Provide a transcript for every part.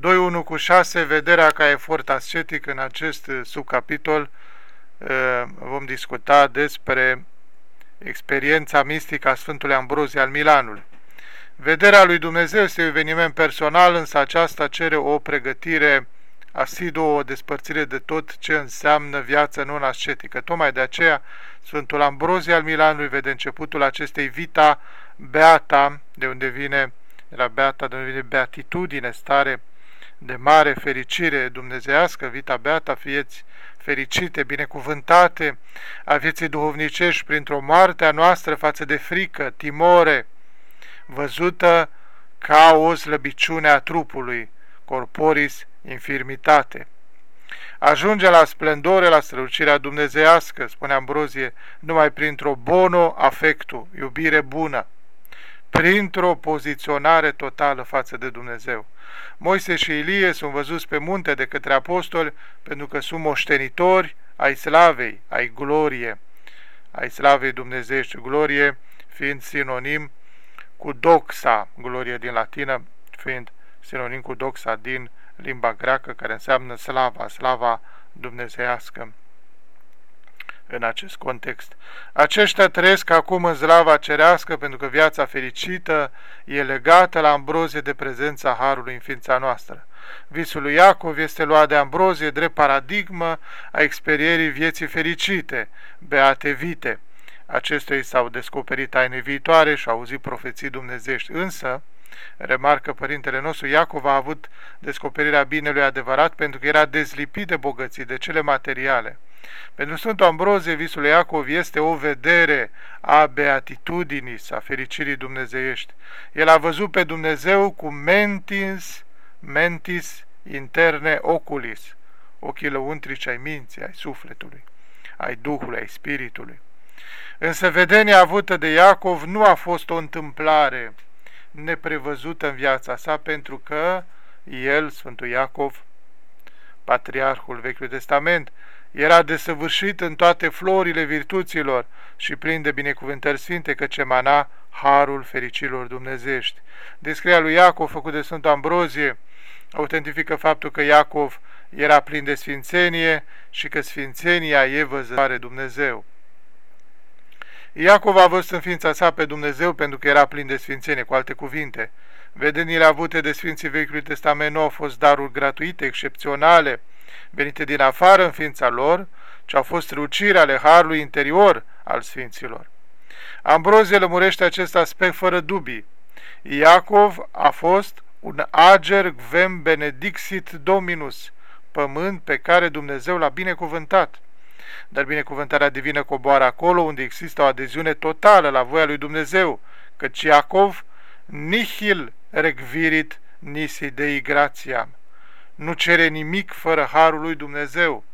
2.1 cu 6, vederea ca efort ascetic în acest subcapitol vom discuta despre experiența mistică a Sfântului Ambrozie al Milanului. Vederea lui Dumnezeu este un eveniment personal, însă aceasta cere o pregătire asiduă, o despărțire de tot ce înseamnă viața non-ascetică. Tocmai de aceea, Sfântul Ambrozie al Milanului vede începutul acestei vita beata, de unde vine, de la beata, de unde vine beatitudine, stare de mare fericire dumnezească, vita beata, fieți fericite, binecuvântate a vieții duhovnicești printr-o moarte a noastră față de frică, timore, văzută ca o slăbiciune a trupului, corporis infirmitate. Ajunge la splendore, la strălucirea dumnezeiască, spune Ambrozie, numai printr-o bono afectu, iubire bună, printr-o poziționare totală față de Dumnezeu. Moise și Ilie sunt văzuți pe munte de către apostoli pentru că sunt moștenitori ai slavei, ai glorie, ai slavei dumnezeiești, glorie fiind sinonim cu doxa, glorie din latină, fiind sinonim cu doxa din limba greacă, care înseamnă slava, slava dumnezeiască în acest context. Aceștia trăiesc acum în slava cerească pentru că viața fericită e legată la ambrozie de prezența Harului în ființa noastră. Visul lui Iacov este luat de ambrozie drept paradigmă a experierii vieții fericite, beate vite. Acestuia s-au descoperit taine viitoare și au auzit profeții dumnezești, însă, remarcă părintele nostru, Iacov a avut descoperirea binelui adevărat pentru că era dezlipit de bogății, de cele materiale. Pentru Sfântul Ambrozie, visul Iacov este o vedere a beatitudinii, a fericirii dumnezeiești. El a văzut pe Dumnezeu cu mentis, mentis interne oculis, ochii lăuntrici ai minții, ai sufletului, ai Duhului, ai Spiritului. Însă vedenia avută de Iacov nu a fost o întâmplare neprevăzută în viața sa, pentru că el, Sfântul Iacov, patriarhul Vechiului Testament, era desăvârșit în toate florile virtuților și plin de binecuvântări sfinte, căci emana harul fericilor dumnezești. Descrierea lui Iacov, făcut de Sfântul Ambrozie, autentifică faptul că Iacov era plin de sfințenie și că sfințenia e văzătoare Dumnezeu. Iacov a văzut în ființa sa pe Dumnezeu pentru că era plin de sfințenie, cu alte cuvinte. Vedenile avute de Sfinții Vechiului Testament nu au fost daruri gratuite, excepționale, venite din afară în ființa lor, ci au fost strălucirea ale harului interior al Sfinților. Ambrozie lămurește acest aspect fără dubii. Iacov a fost un ager gvem benedixit dominus, pământ pe care Dumnezeu l-a binecuvântat. Dar binecuvântarea divină coboară acolo unde există o adeziune totală la voia lui Dumnezeu, căci Iacov nihil regvirit nisi dei gratiam nu cere nimic fără harul lui Dumnezeu.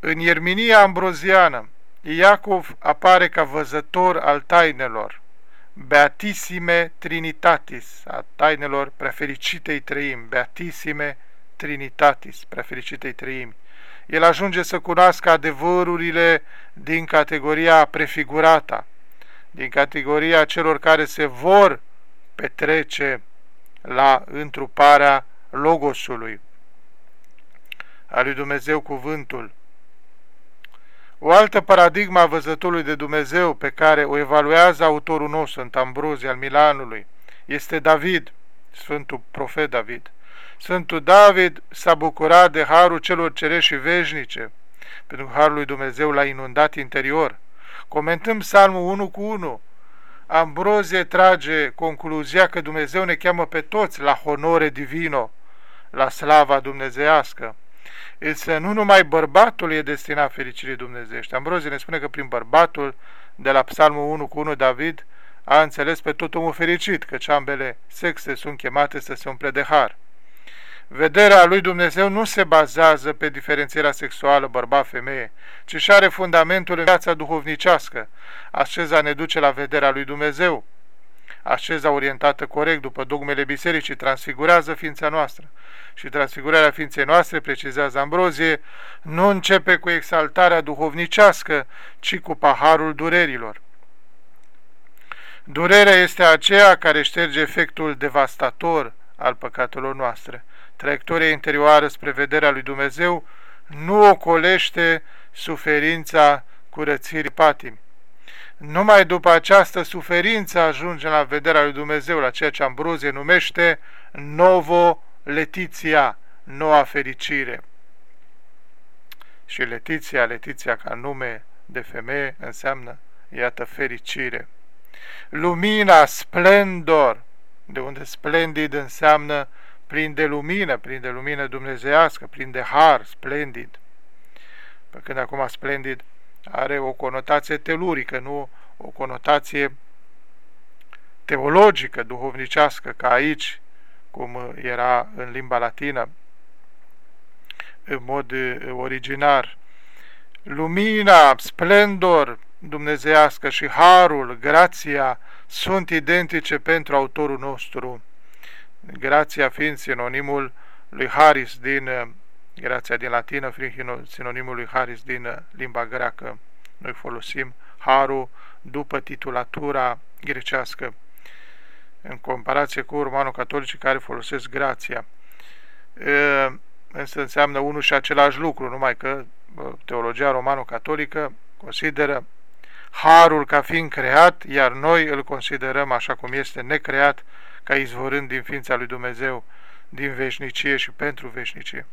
În Ierminia ambroziană, Iacov apare ca văzător al tainelor, Beatisime Trinitatis, a tainelor prefericitei trăim, Beatisime Trinitatis, prefericitei trăimi. El ajunge să cunoască adevărurile din categoria prefigurata, din categoria celor care se vor petrece la întruparea Logosului, a lui Dumnezeu cuvântul. O altă paradigma a văzătorului de Dumnezeu pe care o evaluează autorul nostru, în Ambrozie al Milanului, este David, Sfântul Profet David. Sfântul David s-a bucurat de harul celor cerești și veșnice, pentru că harul lui Dumnezeu l-a inundat interior. Comentăm psalmul 1 cu 1, Ambrozie trage concluzia că Dumnezeu ne cheamă pe toți la honore divino, la slava dumnezească. Însă nu numai bărbatul e destinat fericirii dumnezeiești. Ambrozie ne spune că prin bărbatul de la Psalmul 1 cu 1 David a înțeles pe tot omul fericit, căci ambele sexe sunt chemate să se umple de har. Vederea lui Dumnezeu nu se bazează pe diferențierea sexuală bărbat-femeie, ci și are fundamentul în viața duhovnicească. Așeza ne duce la vederea lui Dumnezeu. Așeza orientată corect după dogmele bisericii transfigurează ființa noastră. Și transfigurarea ființei noastre, precizează Ambrozie, nu începe cu exaltarea duhovnicească, ci cu paharul durerilor. Durerea este aceea care șterge efectul devastator al păcatelor noastre. Traiectoria interioară spre vederea lui Dumnezeu nu ocolește suferința curățirii patimi. Numai după această suferință ajungem la vederea lui Dumnezeu, la ceea ce Ambrozie numește Novo Letiția, noua fericire. Și Letiția, Letiția ca nume de femeie, înseamnă, iată, fericire. Lumina, splendor, de unde splendid înseamnă plin de lumină, plin de lumină dumnezeiască, plin de har, splendid. Pe când acum splendid are o conotație telurică, nu o conotație teologică, duhovnicească, ca aici, cum era în limba latină, în mod originar. Lumina, splendor dumnezeiască și harul, grația, sunt identice pentru autorul nostru. Grația fiind sinonimul lui Haris din grația din latină, fiind sinonimul lui Haris din limba greacă. Noi folosim harul după titulatura grecească, în comparație cu romano-catolicii care folosesc grația. Însă înseamnă unul și același lucru, numai că teologia romano-catolică consideră harul ca fiind creat, iar noi îl considerăm așa cum este necreat, ca izvorând din ființa lui Dumnezeu, din veșnicie și pentru veșnicie.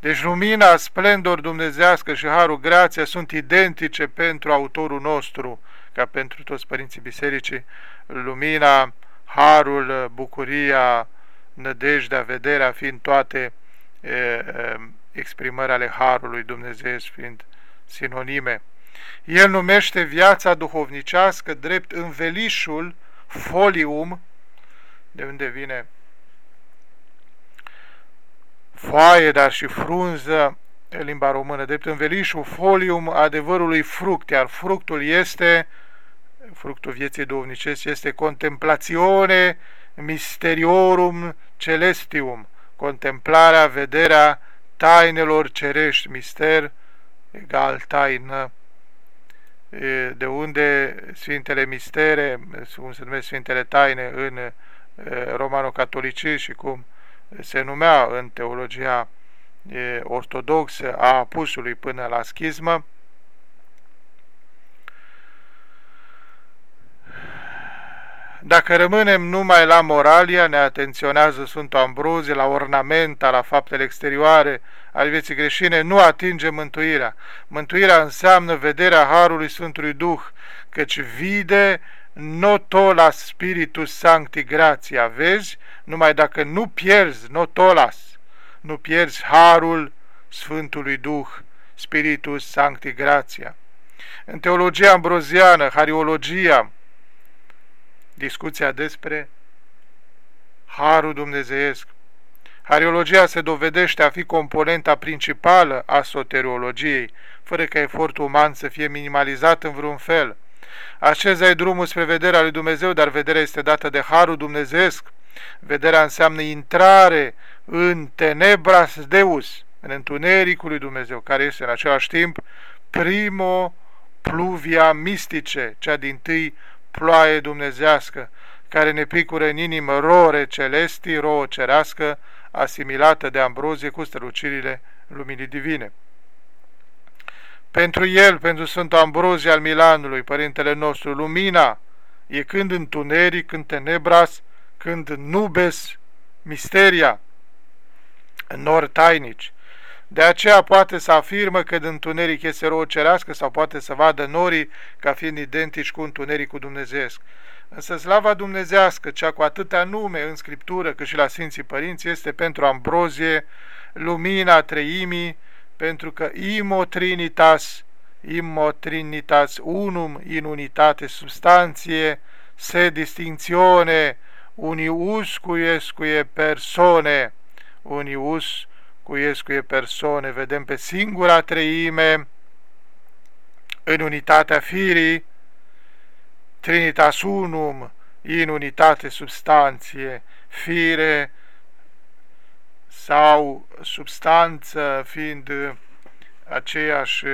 Deci lumina, splendor dumnezească și harul, grația sunt identice pentru autorul nostru, ca pentru toți părinții bisericii. Lumina, harul, bucuria, nădejdea, vederea fiind toate e, e, exprimări ale harului Dumnezeu fiind sinonime. El numește viața duhovnicească drept învelișul folium, de unde vine foaie, dar și frunză, în limba română, drept învelișul folium adevărului fruct, iar fructul este, fructul vieții duhovnicești este contemplațione misteriorum celestium, contemplarea, vederea tainelor cerești, mister egal taină. De unde Sfintele Mistere, cum se numesc Sfintele Taine în romano-catolicism și cum se numea în teologia ortodoxă a apusului până la schismă, Dacă rămânem numai la moralia, ne atenționează Sfântul Ambrozie, la ornamenta, la faptele exterioare ale vieții creștine, nu atingem mântuirea. Mântuirea înseamnă vederea Harului Sfântului Duh, căci vide notolas Spiritus Sancti grația. Vezi? Numai dacă nu pierzi notolas, nu pierzi Harul Sfântului Duh, Spiritus Sancti grația. În teologia ambroziană, hariologia, discuția despre Harul Dumnezeiesc. Hariologia se dovedește a fi componenta principală a soteriologiei, fără ca efortul uman să fie minimalizat în vreun fel. Acesta e drumul spre vederea lui Dumnezeu, dar vederea este dată de Harul Dumnezeesc. Vederea înseamnă intrare în tenebras Deus, în întunericul lui Dumnezeu, care este în același timp primo pluvia mistice, cea din tâi ploaie dumnezească, care ne picură în inimă rore celesti, rouă cerească, asimilată de ambrozie cu strălucirile luminii divine. Pentru el, pentru Sfântul Ambrozie al Milanului, Părintele nostru, lumina e când întuneric, când tenebras, când nubes, misteria, nori tainici. De aceea poate să afirmă că în întuneric este rău cerească sau poate să vadă norii ca fiind identici cu întunericul dumnezeesc. Însă slava dumnezească, cea cu atâtea nume în Scriptură, cât și la Sfinții Părinți, este pentru Ambrozie, lumina treimii, pentru că imo trinitas, imo trinitas unum in unitate substanție, se distincțione, uniuscuiescuie persone, unius cuiescuie persoane, vedem pe singura treime, în unitatea firii, Trinitas Unum, in unitate substanție, fire sau substanță fiind aceeași,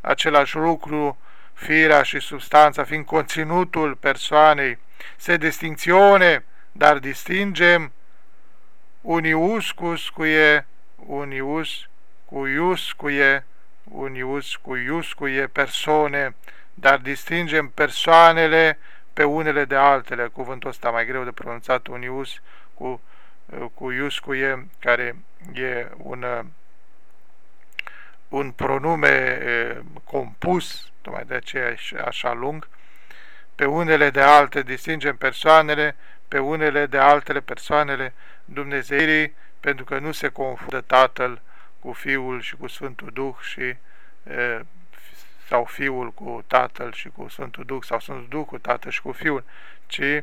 același lucru, firea și substanța fiind conținutul persoanei, se distincțione, dar distingem uniuscuscuie, unius, cuiuscuie, unius, cuiuscuie persoane, dar distingem persoanele pe unele de altele. Cuvântul ăsta mai greu de pronunțat, unius, cu, cu iuscuie, care e un, un pronume compus, tocmai de aceea e așa lung, pe unele de alte distingem persoanele, pe unele de altele persoanele Dumnezeirii, pentru că nu se confundă Tatăl cu Fiul și cu Sfântul Duh și e, sau Fiul cu Tatăl și cu Sfântul Duh sau Sfântul Duh cu Tatăl și cu Fiul, ci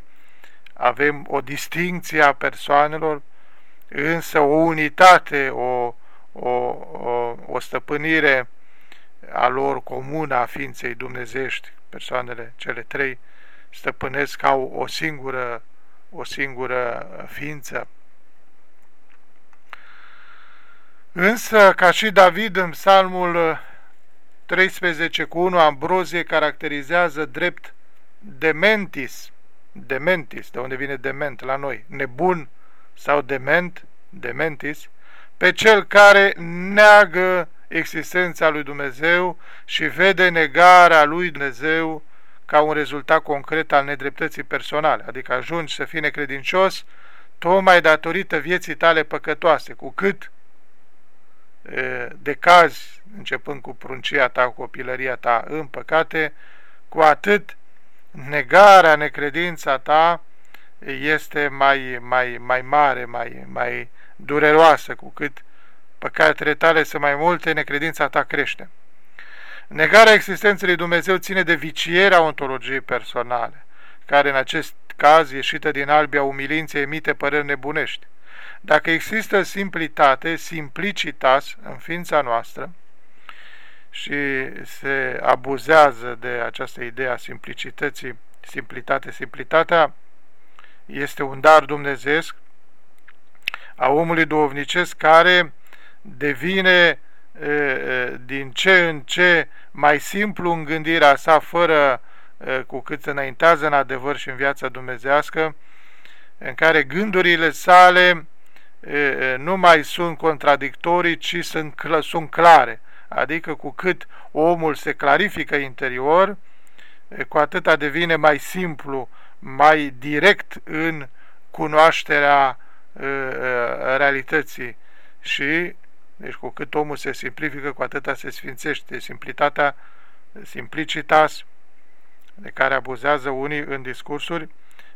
avem o distinție a persoanelor, însă o unitate, o, o, o, o stăpânire a lor comună a ființei dumnezești, persoanele cele trei stăpânesc ca o singură, o singură ființă. Însă, ca și David în psalmul 13 cu 1, Ambrozie caracterizează drept dementis, dementis, de unde vine dement la noi, nebun sau dement, dementis, pe cel care neagă existența lui Dumnezeu și vede negarea lui Dumnezeu ca un rezultat concret al nedreptății personale, adică ajungi să fii necredincios tocmai datorită vieții tale păcătoase, cu cât de cazi, începând cu pruncia ta, cu copilăria ta în păcate, cu atât negarea, necredința ta este mai, mai, mai mare, mai, mai dureroasă, cu cât păcatele tale sunt mai multe, necredința ta crește. Negarea existenței lui Dumnezeu ține de vicierea ontologiei personale, care în acest caz, ieșită din albia umilinței, emite păreri nebunești. Dacă există simplitate, simplicitas în ființa noastră și se abuzează de această idee a simplicității, simplitate, simplitatea este un dar dumnezeesc a omului duhovnicesc care devine din ce în ce mai simplu în gândirea sa, fără cu cât înaintează în adevăr și în viața dumnezească, în care gândurile sale nu mai sunt contradictorii, ci sunt, sunt clare. Adică cu cât omul se clarifică interior, cu atâta devine mai simplu, mai direct în cunoașterea realității și deci cu cât omul se simplifică, cu atâta se sfințește. Simplitatea, simplicitas, de care abuzează unii în discursuri,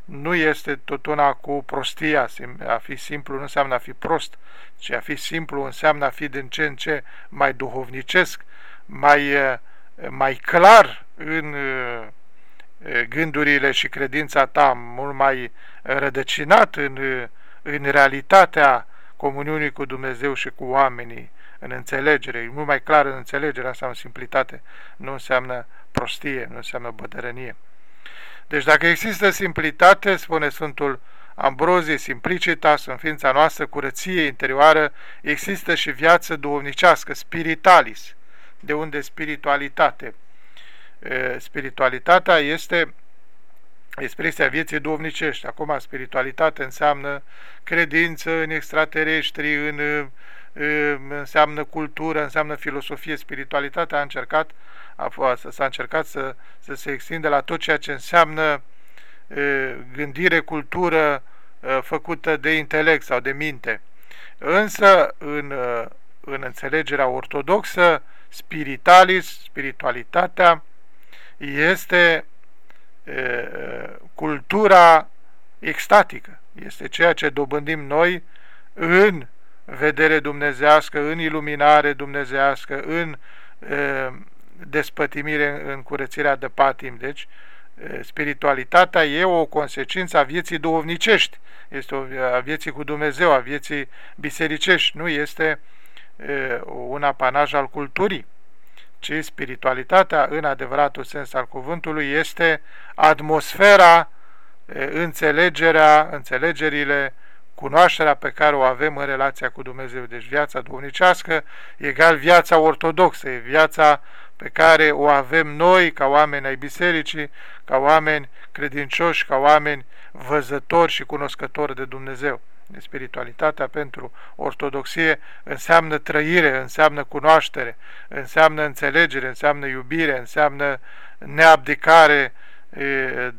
nu este tot una cu prostia. A fi simplu nu înseamnă a fi prost, ci a fi simplu înseamnă a fi din ce în ce mai duhovnicesc, mai, mai clar în gândurile și credința ta, mult mai rădăcinat în, în realitatea comuniunii cu Dumnezeu și cu oamenii, în înțelegere, e mult mai clar în înțelegere, asta în simplitate, nu înseamnă prostie, nu înseamnă bădărănie. Deci dacă există simplitate, spune Sfântul Ambrozie, simplicitas în ființa noastră, curăție interioară, există și viață duhovnicească, spiritualis, de unde spiritualitate. Spiritualitatea este expresia vieții duhovnicești. Acum, spiritualitate înseamnă credință în extraterestri, în, înseamnă cultură, înseamnă filosofie. Spiritualitatea a încercat s-a încercat să, să se extinde la tot ceea ce înseamnă gândire, cultură făcută de intelect sau de minte. Însă, în, în înțelegerea ortodoxă, spiritualis, spiritualitatea, este cultura extatică. Este ceea ce dobândim noi în vedere dumnezească, în iluminare dumnezească, în despătimire, în curățirea de patim. Deci, spiritualitatea e o consecință a vieții duhovnicești, este o, a vieții cu Dumnezeu, a vieții bisericești, nu este un apanaj al culturii ci spiritualitatea, în adevăratul sens al cuvântului, este atmosfera, înțelegerea, înțelegerile, cunoașterea pe care o avem în relația cu Dumnezeu. Deci viața duhovnicească egal viața ortodoxă, e viața pe care o avem noi ca oameni ai bisericii, ca oameni credincioși, ca oameni văzători și cunoscători de Dumnezeu. Spiritualitatea pentru ortodoxie înseamnă trăire, înseamnă cunoaștere, înseamnă înțelegere, înseamnă iubire, înseamnă neabdicare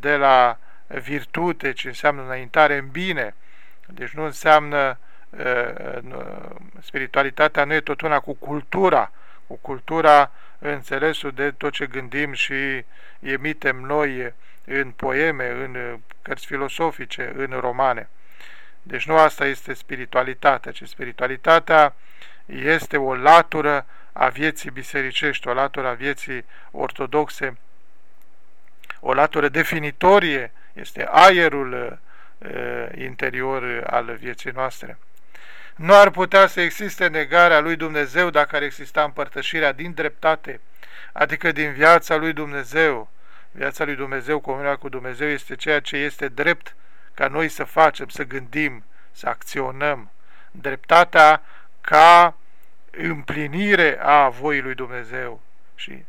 de la virtute, ci înseamnă înaintare în bine. Deci nu înseamnă spiritualitatea nu e tot una cu cultura, cu cultura înțelesul de tot ce gândim și emitem noi în poeme, în cărți filosofice, în romane. Deci nu asta este spiritualitatea, ci spiritualitatea este o latură a vieții bisericești, o latură a vieții ortodoxe, o latură definitorie, este aerul uh, interior al vieții noastre. Nu ar putea să existe negarea lui Dumnezeu dacă ar exista împărtășirea din dreptate, adică din viața lui Dumnezeu. Viața lui Dumnezeu, comunia cu Dumnezeu, este ceea ce este drept ca noi să facem, să gândim, să acționăm. Dreptatea ca împlinire a voii lui Dumnezeu. Și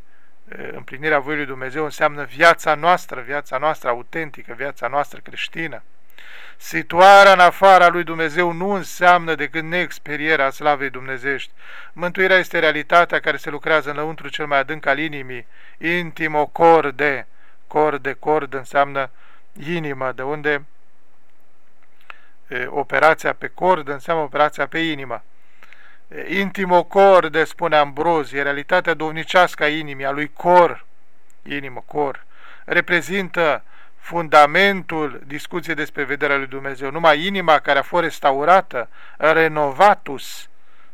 împlinirea voii lui Dumnezeu înseamnă viața noastră, viața noastră autentică, viața noastră creștină. Situarea în afara lui Dumnezeu nu înseamnă decât neexperierea slavei dumnezești. Mântuirea este realitatea care se lucrează înăuntru cel mai adânc al inimii, intimo corde. Corde, cord înseamnă inimă, de unde e, operația pe cord înseamnă operația pe inimă. Intimo corde, spune Ambrozie, e realitatea dovnicească a inimii, a lui cor, inimă, cor, reprezintă fundamentul discuției despre vederea lui Dumnezeu. Numai inima care a fost restaurată, renovatus,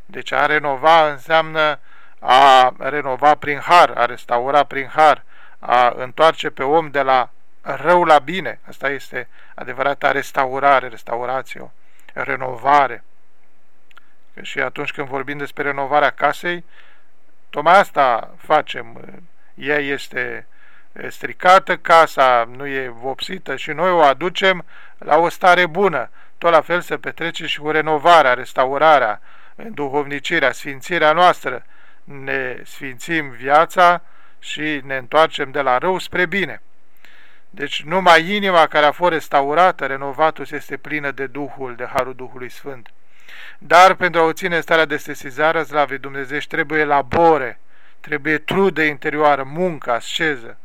deci a renova înseamnă a renova prin har, a restaura prin har, a întoarce pe om de la rău la bine. Asta este adevărata restaurare, restaurație, renovare. Și atunci când vorbim despre renovarea casei, tocmai asta facem. Ea este stricată, casa nu e vopsită și noi o aducem la o stare bună. Tot la fel se petrece și cu renovarea, restaurarea, duhovnicirea, sfințirea noastră. Ne sfințim viața și ne întoarcem de la rău spre bine. Deci numai inima care a fost restaurată, renovatus, este plină de Duhul, de Harul Duhului Sfânt. Dar pentru a obține starea de sesizare, slavei Dumnezeu, trebuie labore, trebuie trudă interioară, muncă, asceză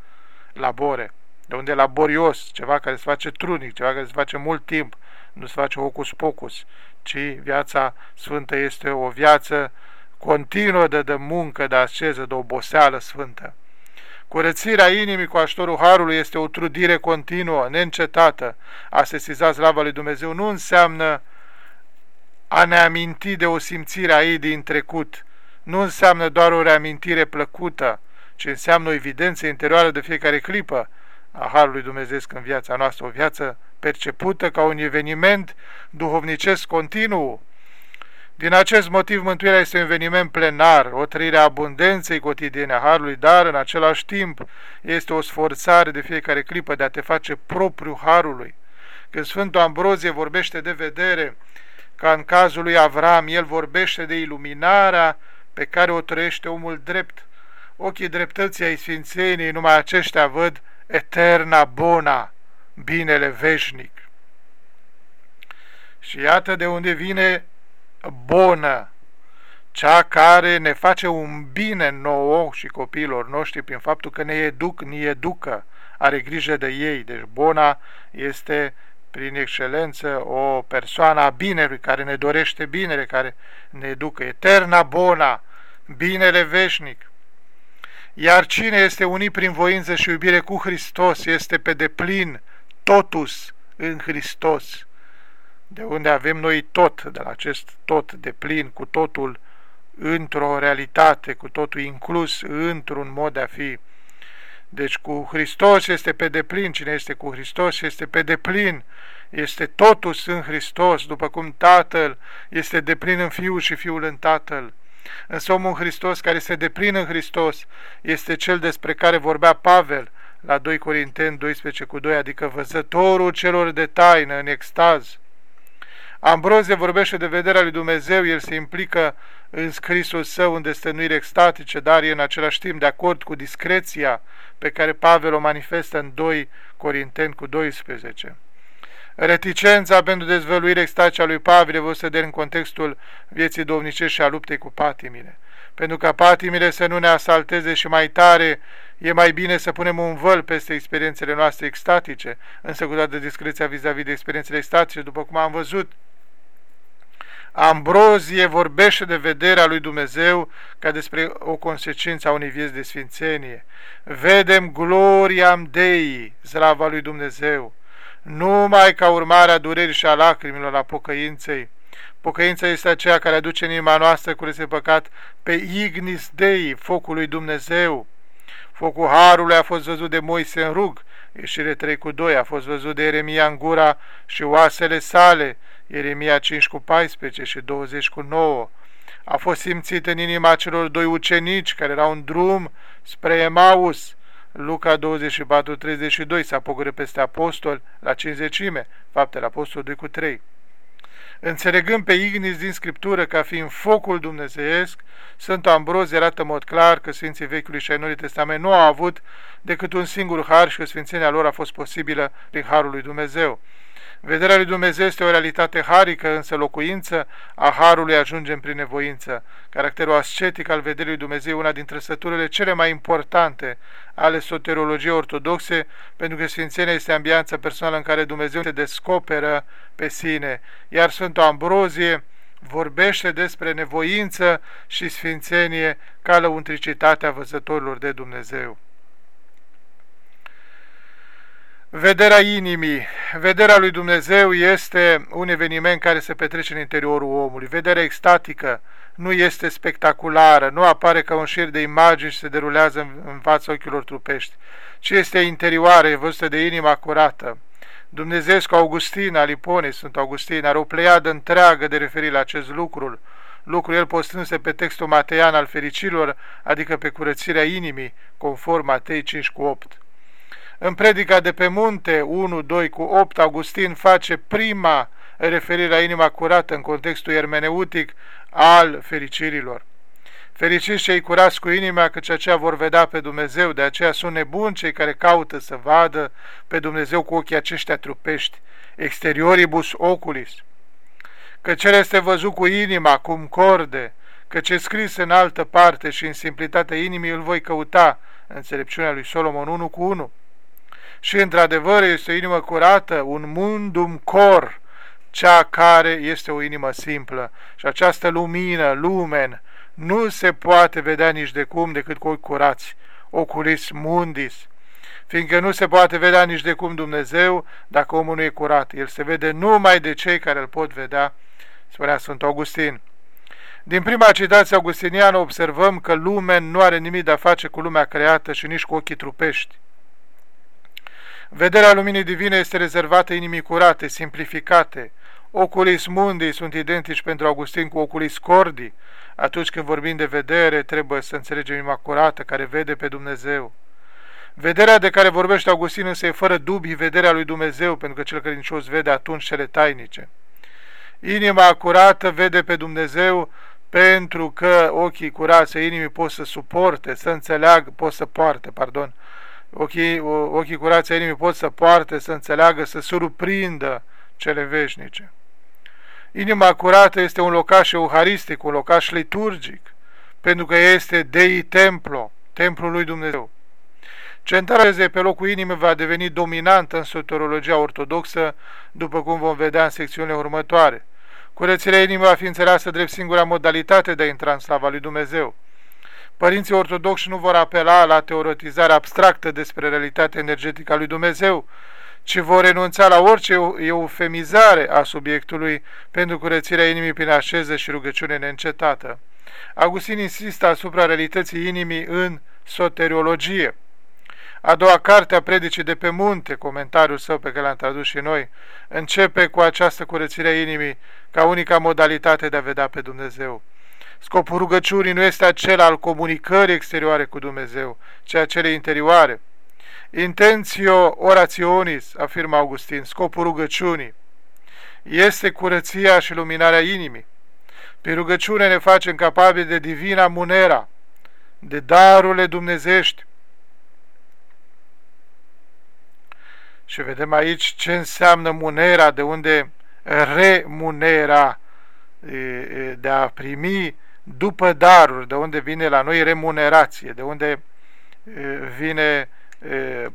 labore, de unde laborios, ceva care se face trunic, ceva care se face mult timp, nu se face hocus-pocus, ci viața sfântă este o viață continuă de, de muncă, de asceză, de oboseală sfântă. Curățirea inimii cu ajutorul Harului este o trudire continuă, neîncetată. A sesiza slava lui Dumnezeu nu înseamnă a ne aminti de o simțire a ei din trecut, nu înseamnă doar o reamintire plăcută, ci înseamnă o evidență interioară de fiecare clipă a Harului Dumnezeu în viața noastră, o viață percepută ca un eveniment duhovnicesc continuu. Din acest motiv, mântuirea este un eveniment plenar, o trăire a abundenței cotidiene a Harului, dar în același timp este o sforțare de fiecare clipă de a te face propriu Harului. Când Sfântul Ambrozie vorbește de vedere, ca în cazul lui Avram, el vorbește de iluminarea pe care o trăiește omul drept, ochii dreptății ai Sfințenii, numai aceștia văd eterna bona, binele veșnic. Și iată de unde vine bună, cea care ne face un bine nouă și copiilor noștri prin faptul că ne educ, ne educă, are grijă de ei. Deci bona este prin excelență o persoană a binelui care ne dorește binele, care ne educă. Eterna bona, binele veșnic. Iar cine este unit prin voință și iubire cu Hristos este pe deplin totus în Hristos. De unde avem noi tot, de la acest tot de plin, cu totul într-o realitate, cu totul inclus într-un mod de a fi. Deci cu Hristos este pe deplin, cine este cu Hristos este pe deplin, este totus în Hristos, după cum Tatăl este deplin în Fiul și Fiul în Tatăl. Însă omul Hristos care se deplină în Hristos este cel despre care vorbea Pavel la 2 Corinteni 12 cu 2, adică văzătorul celor de taină în extaz. Ambrozie vorbește de vederea lui Dumnezeu, el se implică în scrisul său în destănuiri extatice, dar e în același timp de acord cu discreția pe care Pavel o manifestă în 2 Corinteni cu 12. Reticența pentru dezvăluire extacia lui Pavel vă să în contextul vieții domnicești și a luptei cu patimile. Pentru ca patimile să nu ne asalteze și mai tare, e mai bine să punem un văl peste experiențele noastre extatice, însă cu toată discreția vis-a-vis de experiențele extatice, după cum am văzut, Ambrozie vorbește de vederea lui Dumnezeu ca despre o consecință a unei vieți de sfințenie. Vedem gloria Dei, slava lui Dumnezeu, numai ca urmare a durerii și a lacrimilor, a pocăinței. Pocăința este aceea care aduce în inima noastră cu de păcat pe Ignis Dei, focul lui Dumnezeu. Focul Harului a fost văzut de Moise în rug, ieșire 3 cu 2, a fost văzut de Eremia în gura și oasele sale, Ieremia 5 cu 14 și 20 cu 9. A fost simțit în inima celor doi ucenici care erau în drum spre Emaus. Luca 24, 32 s-a pogorât peste apostol la cinzecime, faptele apostol 2 cu 3. Înțelegând pe Ignis din Scriptură ca fiind focul dumnezeiesc, Sfântul Ambrozie arată în mod clar că Sfinții Vechiului și ai Noului Testament nu au avut decât un singur har și că sfințenia lor a fost posibilă prin Harul lui Dumnezeu. Vederea lui Dumnezeu este o realitate harică, însă locuință a harului ajungem prin nevoință. Caracterul ascetic al vederii lui Dumnezeu una dintre săturile cele mai importante ale soterologiei ortodoxe, pentru că Sfințenia este ambianța personală în care Dumnezeu se descoperă pe sine, iar Sfântul Ambrozie vorbește despre nevoință și sfințenie ca lăuntricitatea văzătorilor de Dumnezeu. Vederea inimii. Vederea lui Dumnezeu este un eveniment care se petrece în interiorul omului. Vederea extatică nu este spectaculară, nu apare ca un șir de imagini și se derulează în, în fața ochilor trupești, ci este interioară, e văzută de inima curată. Dumnezeescu Augustin, Alipone, sunt Augustin, are o pleiadă întreagă de referire la acest lucru. Lucrul el postânse pe textul Mateian al fericilor, adică pe curățirea inimii, conform Matei 5 cu 8. În predica de pe munte 1, 2 cu 8, Augustin face prima referire la inima curată în contextul ermeneutic al fericirilor. Fericiți cei curați cu inima, căci aceia vor vedea pe Dumnezeu, de aceea sunt nebuni cei care caută să vadă pe Dumnezeu cu ochii aceștia trupești, exterioribus oculis. Că cel este văzut cu inima, cum corde, că ce scris în altă parte și în simplitatea inimii îl voi căuta, înțelepciunea lui Solomon 1 cu 1 și într-adevăr este o inimă curată, un mundum cor, cea care este o inimă simplă. Și această lumină, lumen, nu se poate vedea nici de cum decât cu ochi curați, oculis mundis, fiindcă nu se poate vedea nici de cum Dumnezeu dacă omul nu e curat. El se vede numai de cei care îl pot vedea, spunea Sfânt Augustin. Din prima citație augustiniană observăm că lumen nu are nimic de a face cu lumea creată și nici cu ochii trupești. Vederea luminii divine este rezervată inimii curate, simplificate. Oculis mundi sunt identici pentru Augustin cu oculis cordi. Atunci când vorbim de vedere, trebuie să înțelegem inima curată care vede pe Dumnezeu. Vederea de care vorbește Augustin însă e fără dubii vederea lui Dumnezeu, pentru că cel credincios vede atunci cele tainice. Inima curată vede pe Dumnezeu pentru că ochii curați inimii pot să suporte, să înțeleagă, pot să poarte, pardon, ochii, ochii curați ai inimii pot să poarte, să înțeleagă, să surprindă cele veșnice. Inima curată este un locaș euharistic, un locaș liturgic, pentru că este Dei Templo, templul lui Dumnezeu. Centrarea pe locul inimii va deveni dominantă în soterologia ortodoxă, după cum vom vedea în secțiunile următoare. Curățirea inimii va fi înțeleasă drept singura modalitate de a intra în slava lui Dumnezeu. Părinții ortodoxi nu vor apela la teoretizarea abstractă despre realitatea energetică a lui Dumnezeu, ci vor renunța la orice eufemizare a subiectului pentru curățirea inimii prin așeză și rugăciune neîncetată. Agustin insistă asupra realității inimii în soteriologie. A doua carte a predicii de pe munte, comentariul său pe care l-am tradus și noi, începe cu această curățire a inimii ca unica modalitate de a vedea pe Dumnezeu. Scopul rugăciunii nu este acela al comunicării exterioare cu Dumnezeu, ci acele interioare. Intentio orationis, afirmă Augustin, scopul rugăciunii, este curăția și luminarea inimii. Prin rugăciune ne facem capabili de divina munera, de darurile dumnezești. Și vedem aici ce înseamnă munera, de unde remunera, de a primi după daruri, de unde vine la noi remunerație, de unde vine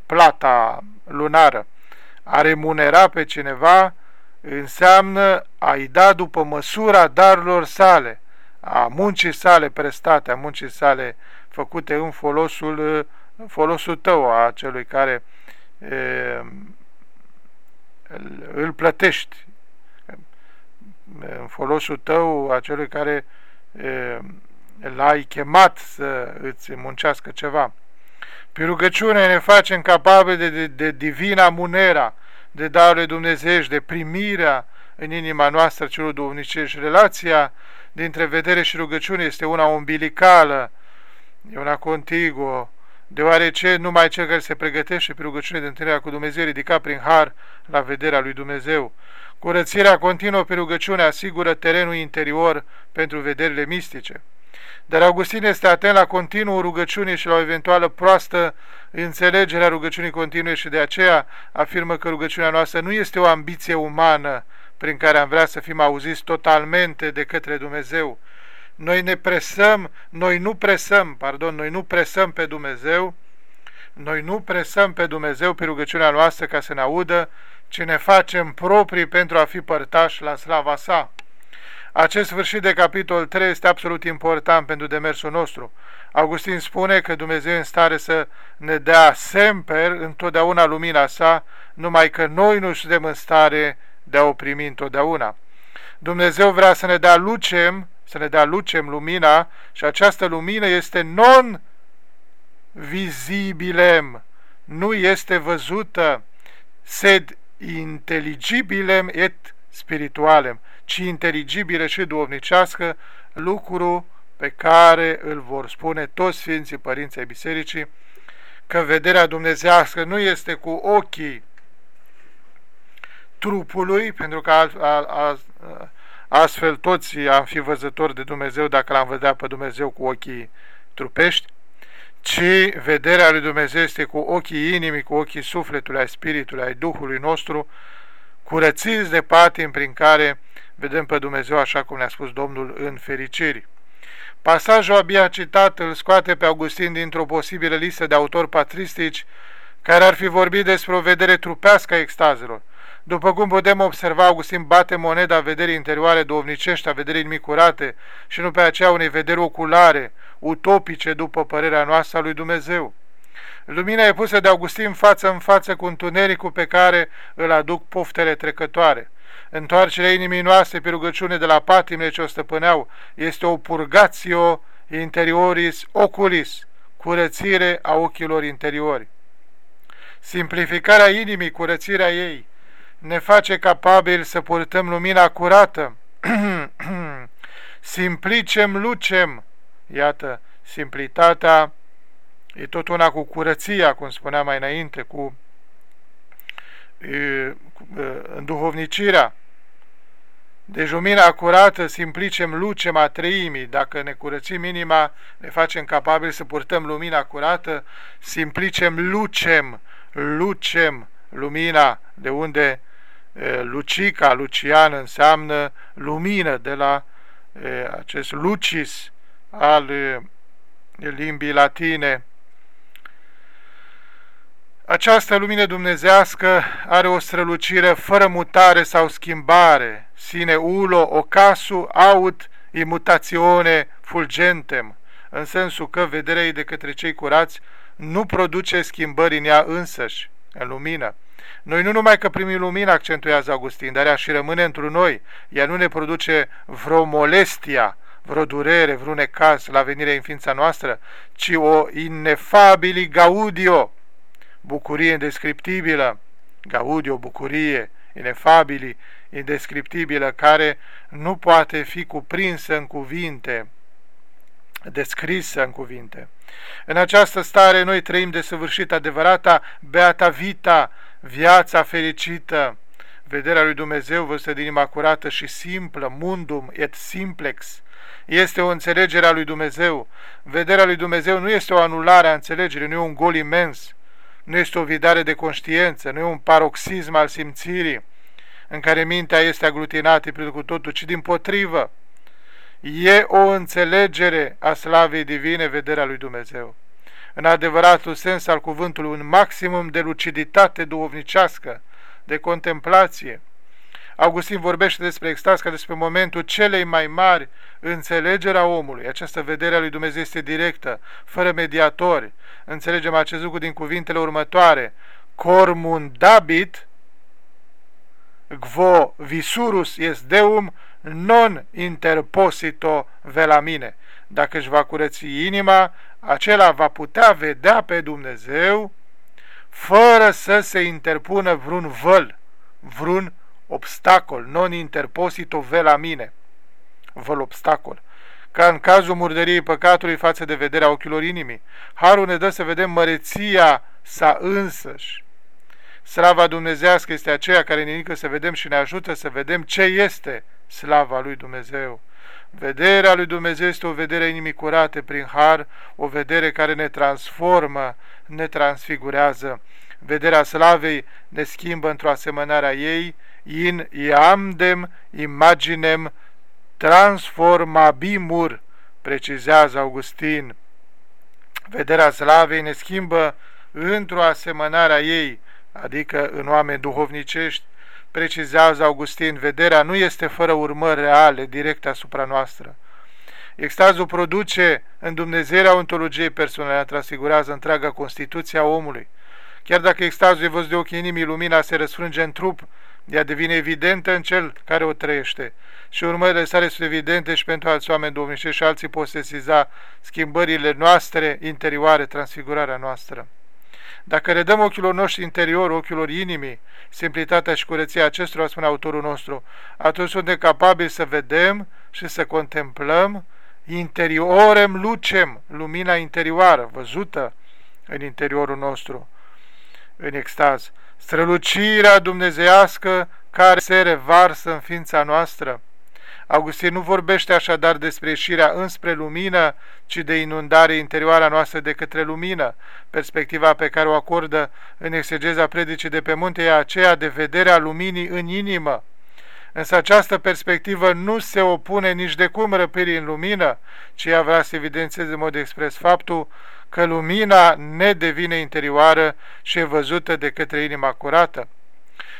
plata lunară. A remunera pe cineva înseamnă a-i da după măsura darurilor sale, a muncii sale prestate, a muncii sale făcute în folosul, în folosul tău, a celui care e, îl plătești, în folosul tău, a celui care l-ai chemat să îți muncească ceva. Pe rugăciune ne facem capabili de, de, de divina munera, de darurile dumnezeiești, de primirea în inima noastră celor duhovnicești. Relația dintre vedere și rugăciune este una umbilicală, e una contiguă, deoarece numai cel care se pregătește pe rugăciune de întâlnirea cu Dumnezeu ridica prin har la vederea lui Dumnezeu. Curățirea continuă pe rugăciune asigură terenul interior pentru vederile mistice. Dar Augustin este atent la continuul rugăciunii și la o eventuală proastă înțelegere a rugăciunii continue și de aceea afirmă că rugăciunea noastră nu este o ambiție umană prin care am vrea să fim auziți totalmente de către Dumnezeu. Noi ne presăm, noi nu presăm, pardon, noi nu presăm pe Dumnezeu, noi nu presăm pe Dumnezeu pe rugăciunea noastră ca să ne audă, ci ne facem proprii pentru a fi părtași la slava sa. Acest sfârșit de capitol 3 este absolut important pentru demersul nostru. Augustin spune că Dumnezeu e în stare să ne dea semper întotdeauna lumina sa, numai că noi nu suntem în stare de a o primi întotdeauna. Dumnezeu vrea să ne dea lucem, să ne dea lucem lumina și această lumină este non-vizibilem, nu este văzută, sed inteligibilem et spiritualem, ci inteligibilă și duovnicească, lucru pe care îl vor spune toți Sfinții Părinții Bisericii, că vederea dumnezească nu este cu ochii trupului, pentru că a, a, a, astfel toți am fi văzători de Dumnezeu dacă l-am vedea pe Dumnezeu cu ochii trupești, ci vederea lui Dumnezeu este cu ochii inimii, cu ochii sufletului, ai spiritului, ai Duhului nostru, curățiți de patim prin care vedem pe Dumnezeu așa cum ne-a spus Domnul în fericiri. Pasajul abia citat îl scoate pe Augustin dintr-o posibilă listă de autori patristici care ar fi vorbit despre o vedere trupească a extazelor. După cum putem observa, Augustin bate moneda vederii interioare dovnicești, a vederii nimic curate și nu pe aceea unei vederi oculare, utopice după părerea noastră a lui Dumnezeu. Lumina e pusă de Augustin față în față cu întunericul pe care îl aduc poftele trecătoare. Întoarcerea inimii noastre pe rugăciune de la patimile ce o stăpâneau este o purgatio interioris oculis, curățire a ochilor interiori. Simplificarea inimii, curățirea ei, ne face capabil să purtăm lumina curată. Simplicem lucem. Iată, simplitatea e tot una cu curăția, cum spuneam mai înainte, cu, e, cu înduhovnicirea. Deci lumina curată, simplicem, lucem a treimii. Dacă ne curățim inima, ne facem capabili să purtăm lumina curată, simplicem, lucem, lucem lumina, de unde Lucica, Lucian înseamnă lumină, de la acest lucis al limbii latine. Această lumină dumnezească are o strălucire fără mutare sau schimbare, sine ulo ocasu aut imutațione fulgentem, în sensul că vederea ei de către cei curați nu produce schimbări în ea însăși, în lumină. Noi nu numai că primim lumină, accentuează Augustin, dar ea și rămâne într noi. Ea nu ne produce vreo molestia, vreo durere, vreun necaz la venirea în ființa noastră, ci o inefabili gaudio, bucurie indescriptibilă, gaudio, bucurie, inefabili, indescriptibilă, care nu poate fi cuprinsă în cuvinte, descrisă în cuvinte. În această stare noi trăim de săvârșit adevărata beata vita, viața fericită, vederea lui Dumnezeu văzută din inima curată și simplă, mundum et simplex, este o înțelegere a lui Dumnezeu. Vederea lui Dumnezeu nu este o anulare a înțelegerii, nu e un gol imens, nu este o vidare de conștiință, nu e un paroxism al simțirii, în care mintea este aglutinată prin cu totul, ci din potrivă, e o înțelegere a slavei divine, vederea lui Dumnezeu. În adevăratul sens al cuvântului, un maximum de luciditate duhovnicească, de contemplație. Augustin vorbește despre extaz ca despre momentul celei mai mari înțelegerea omului. Această vedere a lui Dumnezeu este directă, fără mediatori. Înțelegem acest lucru din cuvintele următoare. Cormundabit gvo visurus est deum non interposito velamine. Dacă își va curăți inima, acela va putea vedea pe Dumnezeu fără să se interpună vreun văl, vreun obstacol, non interposito velamine, văl obstacol. Ca în cazul murdăriei păcatului față de vederea ochilor inimii, Harul ne dă să vedem măreția sa însăși, Slava dumnezească este aceea care ne indică să vedem și ne ajută să vedem ce este slava lui Dumnezeu. Vederea lui Dumnezeu este o vedere a inimii curate prin har, o vedere care ne transformă, ne transfigurează. Vederea slavei ne schimbă într-o asemănare a ei, in iamdem imaginem transformabimur, precizează Augustin. Vederea slavei ne schimbă într-o asemănare a ei, adică în oameni duhovnicești, precizează Augustin, vederea nu este fără urmări reale, directe asupra noastră. Extazul produce în Dumnezeirea ontologiei personale, transfigurează întreaga constituție a omului. Chiar dacă extazul e văzut de ochii inimii, lumina se răsfrânge în trup, ea devine evidentă în cel care o trăiește. Și urmările sale sunt evidente și pentru alți oameni duhovnicești și alții pot sesiza schimbările noastre interioare, transfigurarea noastră. Dacă redăm ochilor noștri interior, ochilor inimii, simplitatea și curăția acestora, spune autorul nostru, atunci suntem capabili să vedem și să contemplăm interiorem lucem, lumina interioară, văzută în interiorul nostru, în extaz. Strălucirea dumnezeiască care se revarsă în ființa noastră, Augustin nu vorbește așadar despre ieșirea înspre lumină, ci de inundare interioară a noastră de către lumină. Perspectiva pe care o acordă în exegeza predicii de pe munte e aceea de vederea luminii în inimă. Însă această perspectivă nu se opune nici de cum răpirii în lumină, ci ea vrea să evidențieze în mod expres faptul că lumina ne devine interioară și e văzută de către inima curată.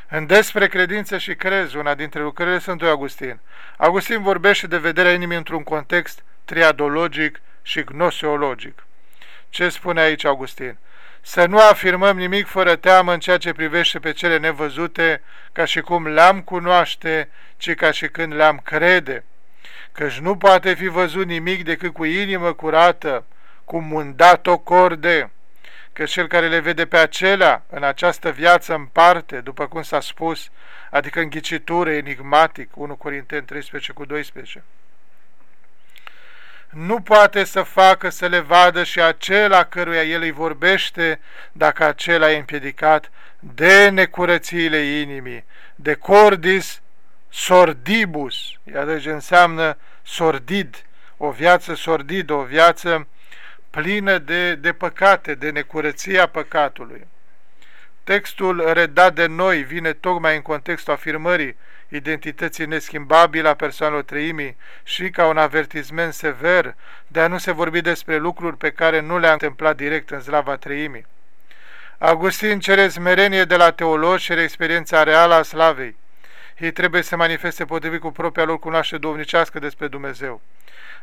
În despre credință și crez, una dintre lucrările Sfântului Augustin. Augustin vorbește de vederea inimii într-un context triadologic și gnoseologic. Ce spune aici Augustin? Să nu afirmăm nimic fără teamă în ceea ce privește pe cele nevăzute, ca și cum le-am cunoaște, ci ca și când le-am crede. Căci nu poate fi văzut nimic decât cu inimă curată, cu mundato corde, că cel care le vede pe acelea în această viață în parte, după cum s-a spus, adică în ghicitură, enigmatic, 1 Corinteni 13 cu 12, nu poate să facă să le vadă și acela căruia el îi vorbește, dacă acela e împiedicat de necurățiile inimii, de cordis sordibus, iată ce înseamnă sordid, o viață sordidă, o viață plină de, de păcate, de necurăția păcatului. Textul redat de noi vine tocmai în contextul afirmării identității neschimbabile a persoanelor treimii și ca un avertisment sever de a nu se vorbi despre lucruri pe care nu le-a întâmplat direct în slava treimii. Augustin cere smerenie de la teologi și experiența reală a slavei. Ei trebuie să manifeste potrivit cu propria lor cunoaște domnicească despre Dumnezeu.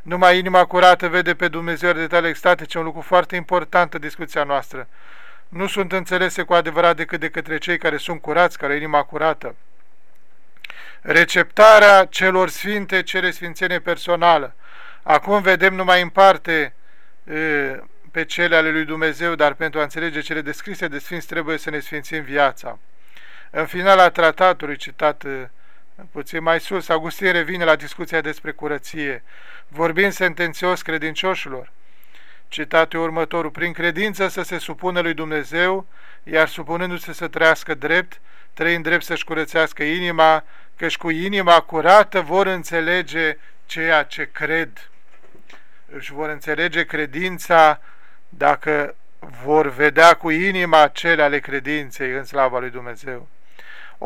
Numai inima curată vede pe Dumnezeu de tale extatice, un lucru foarte important în discuția noastră. Nu sunt înțelese cu adevărat decât de către cei care sunt curați, care au inima curată. Receptarea celor sfinte cere sfințenie personală. Acum vedem numai în parte pe cele ale lui Dumnezeu, dar pentru a înțelege cele descrise de sfinți trebuie să ne sfințim viața. În finala tratatului citat puțin mai sus, Augustin revine la discuția despre curăție, vorbind sentențios credincioșilor. Citatul următorul, prin credință să se supună lui Dumnezeu, iar supunându-se să trăiască drept, trăind drept să-și curățească inima, căci cu inima curată vor înțelege ceea ce cred. Își vor înțelege credința dacă vor vedea cu inima cele ale credinței în slava lui Dumnezeu.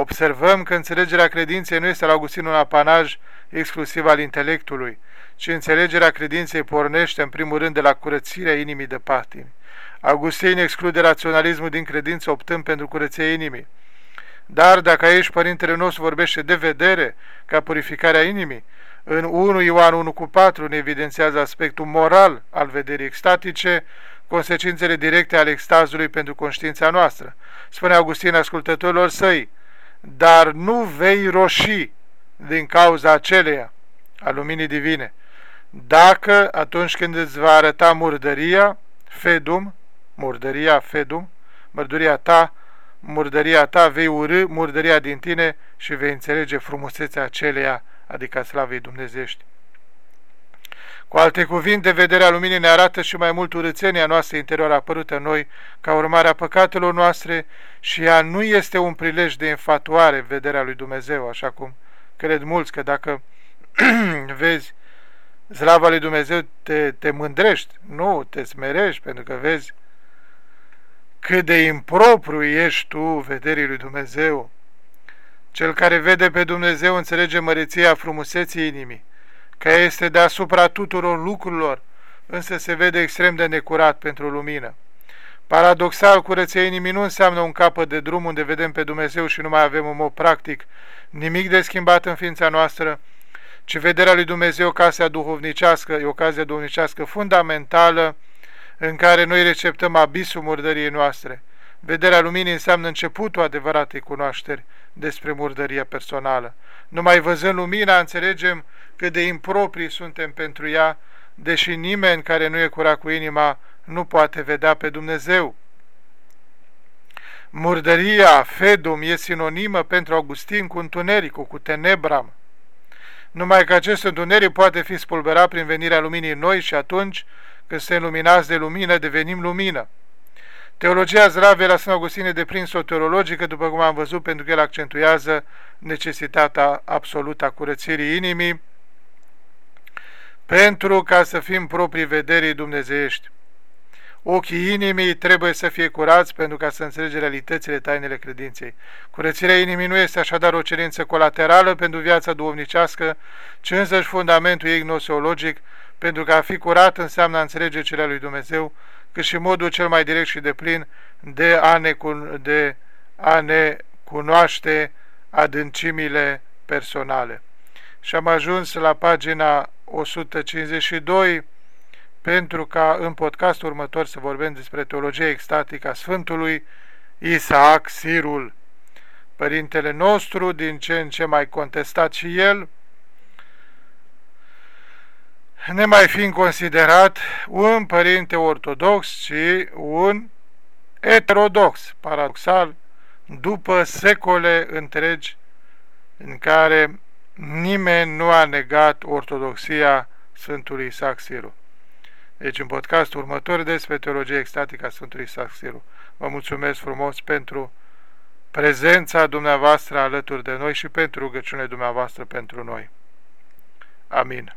Observăm că înțelegerea credinței nu este la Augustin un apanaj exclusiv al intelectului, ci înțelegerea credinței pornește în primul rând de la curățirea inimii de patimi. Augustin exclude raționalismul din credință optând pentru curăția inimii. Dar dacă aici Părintele nostru vorbește de vedere ca purificarea inimii, în 1 Ioan 1 cu 4 ne evidențiază aspectul moral al vederii extatice, consecințele directe ale extazului pentru conștiința noastră. Spune Augustin ascultătorilor săi, dar nu vei roși din cauza aceleia, a luminii divine, dacă atunci când îți va arăta murdăria, fedum, murdăria, fedum, mărduria ta, murdăria ta, vei urâ murdăria din tine și vei înțelege frumusețea aceleia, adică slavei dumnezești. Cu alte cuvinte, vederea luminii ne arată și mai mult urățenia noastră interior apărută în noi ca urmare a păcatelor noastre și ea nu este un prilej de înfatuare vederea lui Dumnezeu, așa cum cred mulți că dacă vezi slava lui Dumnezeu te, te mândrești, nu, te smerești pentru că vezi cât de impropriu ești tu vederii lui Dumnezeu. Cel care vede pe Dumnezeu înțelege măreția frumuseții inimii, că este deasupra tuturor lucrurilor, însă se vede extrem de necurat pentru lumină. Paradoxal, curăția inimii nu înseamnă un capăt de drum unde vedem pe Dumnezeu și nu mai avem un mod practic, nimic de schimbat în ființa noastră, ci vederea lui Dumnezeu, casea duhovnicească, e ocazia duhovnicească fundamentală în care noi receptăm abisul murdăriei noastre. Vederea luminii înseamnă începutul adevăratei cunoașteri despre murdăria personală. Numai văzând lumina înțelegem cât de improprii suntem pentru ea, deși nimeni care nu e curat cu inima nu poate vedea pe Dumnezeu. Murdăria, fedum, e sinonimă pentru Augustin cu întunericul, cu tenebram. Numai că acest întuneric poate fi spulberat prin venirea luminii noi și atunci, când suntem luminați de lumină, devenim lumină. Teologia zdravei la Sfânt Augustin e deprins-o teologică, după cum am văzut, pentru că el accentuează necesitatea absolută a curățirii inimii, pentru ca să fim proprii vederii dumnezeiești. Ochii inimii trebuie să fie curați pentru ca să înțelege realitățile tainele credinței. Curățirea inimii nu este așadar o cerință colaterală pentru viața duhovnicească, ci însăși fundamentul ei gnoseologic, pentru că a fi curat înseamnă a înțelege cele lui Dumnezeu, cât și modul cel mai direct și de plin de a ne, de a ne cunoaște adâncimile personale. Și am ajuns la pagina 152, pentru ca în podcastul următor să vorbim despre teologia extatică a Sfântului Isaac Sirul, părintele nostru, din ce în ce mai contestat și el, nemai fiind considerat un părinte ortodox, ci un heterodox, paradoxal, după secole întregi în care nimeni nu a negat ortodoxia Sfântului Isaac Siru. Deci în podcastul următor despre teologia extatică a Sfântului Isaac Siru. Vă mulțumesc frumos pentru prezența dumneavoastră alături de noi și pentru rugăciunile dumneavoastră pentru noi. Amin.